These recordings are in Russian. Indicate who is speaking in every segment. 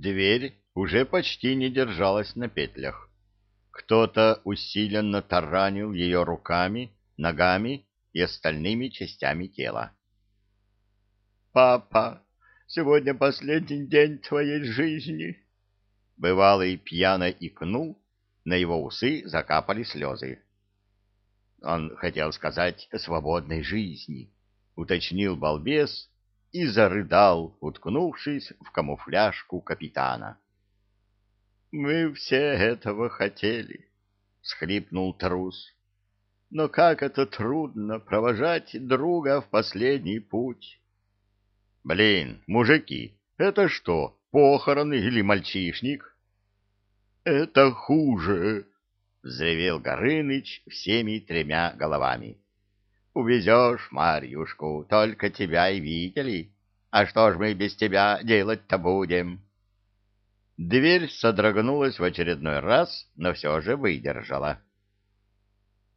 Speaker 1: Дверь уже почти не держалась на петлях. Кто-то усиленно таранил ее руками, ногами и остальными частями тела. «Папа, сегодня последний день твоей жизни!» Бывалый пьяно икнул, на его усы закапали слезы. Он хотел сказать «свободной жизни», уточнил балбес и зарыдал, уткнувшись в камуфляжку капитана. «Мы все этого хотели», — схлипнул трус. «Но как это трудно провожать друга в последний путь!» «Блин, мужики, это что, похороны или мальчишник?» «Это хуже!» — взревел Горыныч всеми тремя головами. Увезешь Марьюшку, только тебя и видели. А что ж мы без тебя делать-то будем? Дверь содрогнулась в очередной раз, но все же выдержала.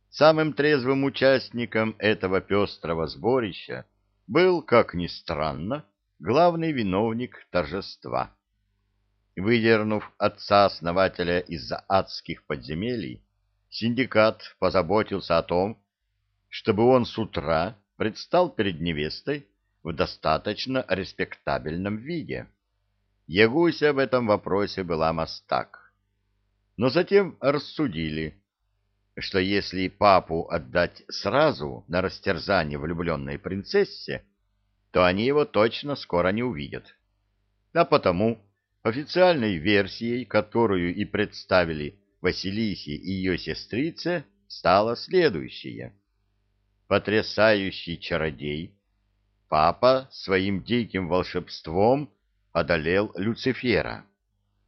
Speaker 1: Самым трезвым участником этого пестрого сборища был, как ни странно, главный виновник торжества. Выдернув отца-основателя из адских подземелий, синдикат позаботился о том, чтобы он с утра предстал перед невестой в достаточно респектабельном виде. Ягуся в этом вопросе была мастак. Но затем рассудили, что если папу отдать сразу на растерзание влюбленной принцессе, то они его точно скоро не увидят. А потому официальной версией, которую и представили Василисе и ее сестрице, стало следующее потрясающий чародей, папа своим диким волшебством одолел Люцифера,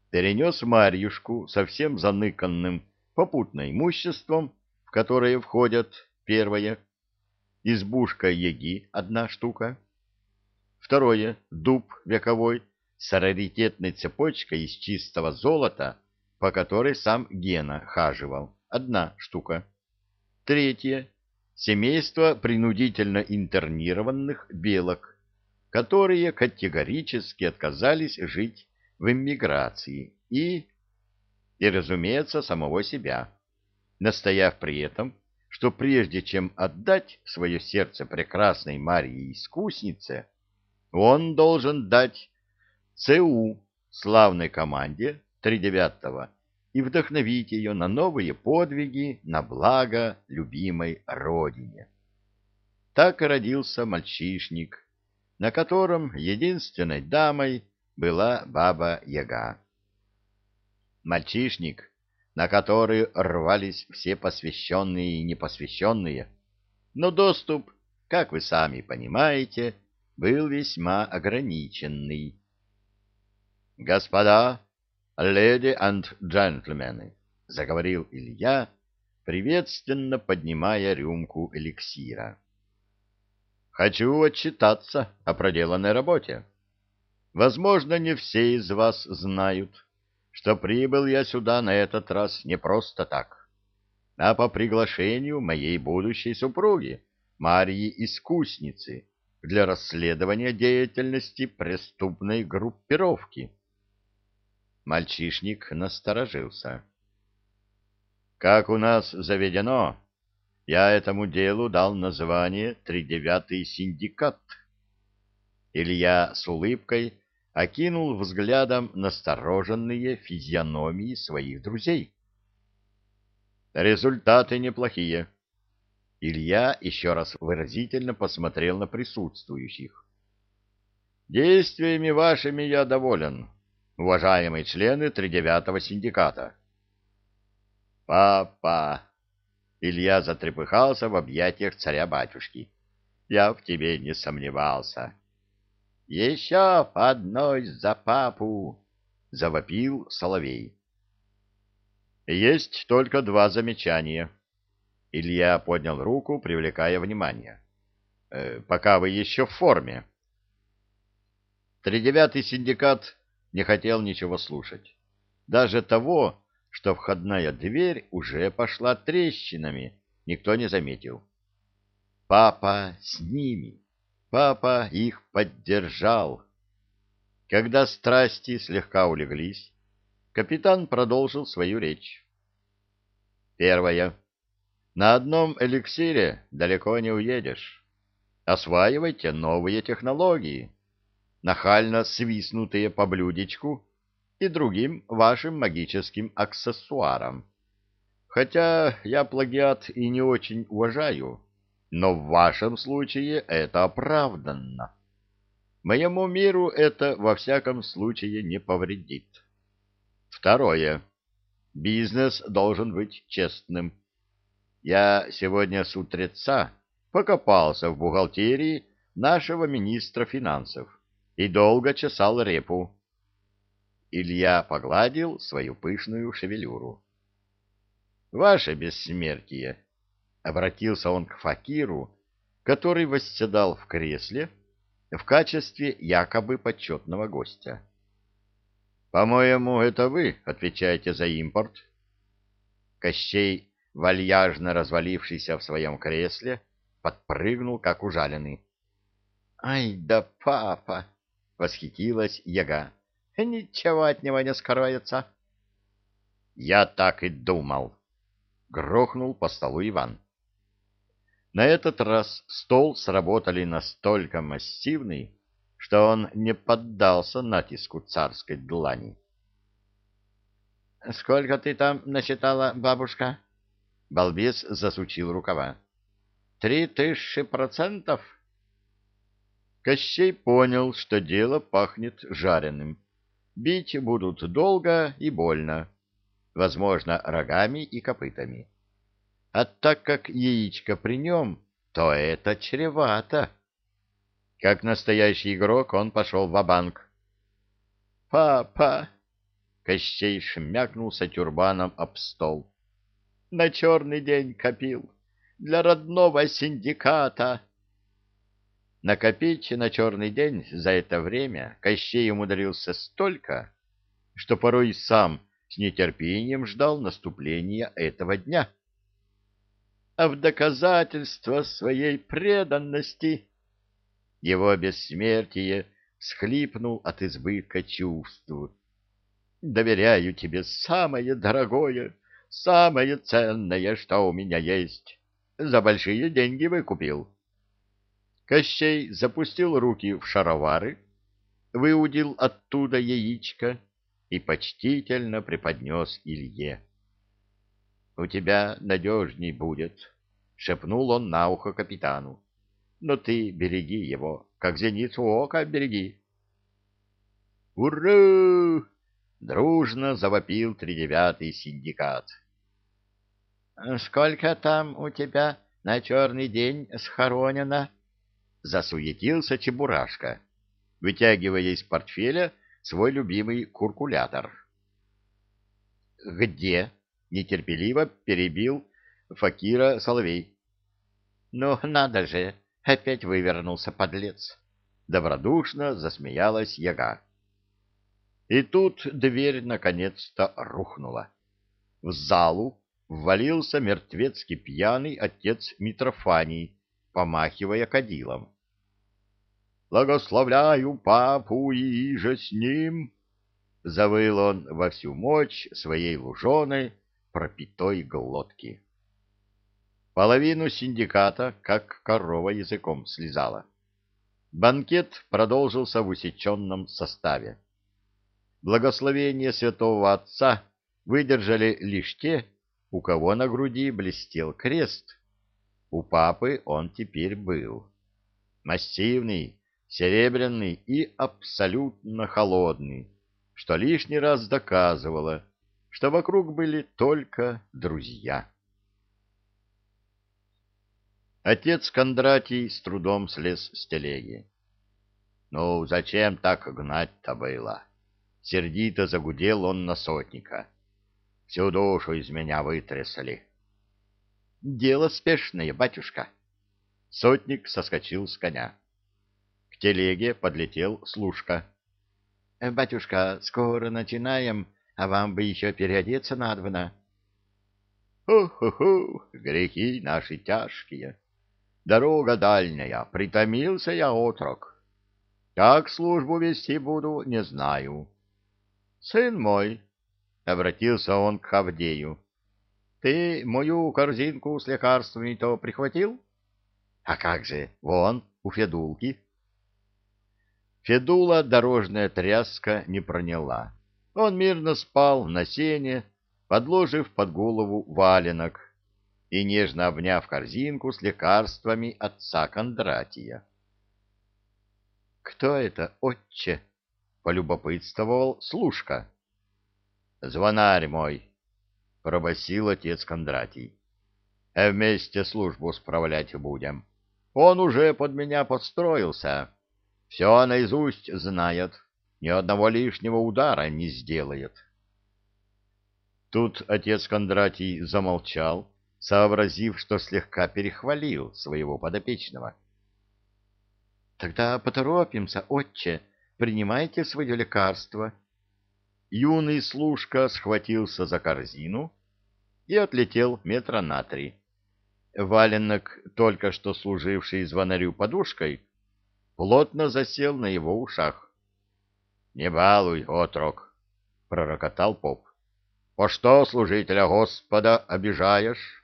Speaker 1: перенес Марьюшку совсем заныканным попутно имуществом, в которое входят первое — избушка Еги, одна штука, второе — дуб вековой с раритетной цепочкой из чистого золота, по которой сам Гена хаживал, одна штука, третье семейство принудительно интернированных белок, которые категорически отказались жить в эмиграции и, и, разумеется, самого себя, настояв при этом, что прежде чем отдать свое сердце прекрасной Марии-искуснице, он должен дать ЦУ славной команде тридевятого и вдохновить ее на новые подвиги на благо любимой родине. Так родился мальчишник, на котором единственной дамой была баба-яга. Мальчишник, на который рвались все посвященные и непосвященные, но доступ, как вы сами понимаете, был весьма ограниченный. «Господа, «Леди и джентльмены», — заговорил Илья, приветственно поднимая рюмку эликсира. «Хочу отчитаться о проделанной работе. Возможно, не все из вас знают, что прибыл я сюда на этот раз не просто так, а по приглашению моей будущей супруги, Марьи Искусницы, для расследования деятельности преступной группировки» Мальчишник насторожился. «Как у нас заведено, я этому делу дал название «Тридевятый синдикат». Илья с улыбкой окинул взглядом настороженные физиономии своих друзей. Результаты неплохие. Илья еще раз выразительно посмотрел на присутствующих. Действиями вашими я доволен уважаемые члены тридевятого синдиката. Папа! Илья затрепыхался в объятиях царя-батюшки. Я в тебе не сомневался. Еще одной за папу! Завопил Соловей. Есть только два замечания. Илья поднял руку, привлекая внимание. Э, пока вы еще в форме. Тридевятый синдикат не хотел ничего слушать. Даже того, что входная дверь уже пошла трещинами, никто не заметил. Папа с ними. Папа их поддержал. Когда страсти слегка улеглись, капитан продолжил свою речь. Первое. На одном эликсире далеко не уедешь. Осваивайте новые технологии, нахально свистнутые по блюдечку и другим вашим магическим аксессуарам. Хотя я плагиат и не очень уважаю, но в вашем случае это оправданно. Моему миру это во всяком случае не повредит. Второе. Бизнес должен быть честным. Я сегодня с утреца покопался в бухгалтерии нашего министра финансов и долго чесал репу. Илья погладил свою пышную шевелюру. «Ваше бессмертие!» — обратился он к факиру, который восседал в кресле, — в качестве якобы почетного гостя. «По-моему, это вы отвечаете за импорт?» Кощей, вальяжно развалившийся в своем кресле, подпрыгнул, как ужаленный. «Ай да папа!» — восхитилась яга. «Ничего от него не скроется». «Я так и думал!» — грохнул по столу Иван. На этот раз стол сработали настолько массивный, что он не поддался натиску царской длани. — Сколько ты там насчитала, бабушка? Балбес засучил рукава. — Три тысячи процентов? Кощей понял, что дело пахнет жареным. Бить будут долго и больно, возможно, рогами и копытами. А так как яичко при нем, то это чревато. Как настоящий игрок он пошел в банк «Папа!» — Кощей шмякнулся тюрбаном об стол. «На черный день копил. Для родного синдиката!» Накопить на черный день за это время Кощей умудрился столько, что порой сам с нетерпением ждал наступления этого дня а в доказательство своей преданности его бессмертие схлипнул от избытка чувств. «Доверяю тебе самое дорогое, самое ценное, что у меня есть. За большие деньги выкупил». Кощей запустил руки в шаровары, выудил оттуда яичко и почтительно преподнес Илье. — У тебя надежней будет, — шепнул он на ухо капитану. — Но ты береги его, как зеницу ока береги. «Ура!» — дружно завопил тридевятый синдикат. «Сколько там у тебя на черный день схоронено?» — засуетился Чебурашка, вытягивая из портфеля свой любимый куркулятор. «Где?» нетерпеливо перебил Факира Соловей. «Ну, надо же, опять вывернулся подлец!» Добродушно засмеялась яга. И тут дверь наконец-то рухнула. В залу ввалился мертвецкий пьяный отец Митрофаний, помахивая кадилом. «Благословляю папу и же с ним!» Завыл он во всю мощь своей луженой, пропитой глотки. Половину синдиката, как корова, языком слезала. Банкет продолжился в усеченном составе. Благословение святого отца выдержали лишь те, у кого на груди блестел крест. У папы он теперь был. Массивный, серебряный и абсолютно холодный, что лишний раз доказывало, что вокруг были только друзья. Отец Кондратий с трудом слез с телеги. «Ну, зачем так гнать-то было?» Сердито загудел он на сотника. «Всю душу из меня вытрясли». «Дело спешное, батюшка». Сотник соскочил с коня. К телеге подлетел служка. «Батюшка, скоро начинаем а вам бы еще переодеться надобно. Ху-ху-ху, грехи наши тяжкие. Дорога дальняя, притомился я отрок. Как службу вести буду, не знаю. Сын мой, — обратился он к Хавдею, — ты мою корзинку с лекарствами-то прихватил? А как же, вон, у Федулки. Федула дорожная тряска не проняла. Он мирно спал на сене, подложив под голову валенок и нежно обняв корзинку с лекарствами отца Кондратия. — Кто это, отче? — полюбопытствовал служка. — Звонарь мой, — пробасил отец Кондратий. — Вместе службу справлять будем. Он уже под меня подстроился. Все наизусть знает, ни одного лишнего удара не сделает. Тут отец Кондратий замолчал, сообразив, что слегка перехвалил своего подопечного. — Тогда поторопимся, отче, принимайте свое лекарство. Юный служка схватился за корзину и отлетел метра на три. Валенок, только что служивший звонарю подушкой, плотно засел на его ушах. — Не балуй, отрок! — пророкотал поп. — По что служителя Господа обижаешь?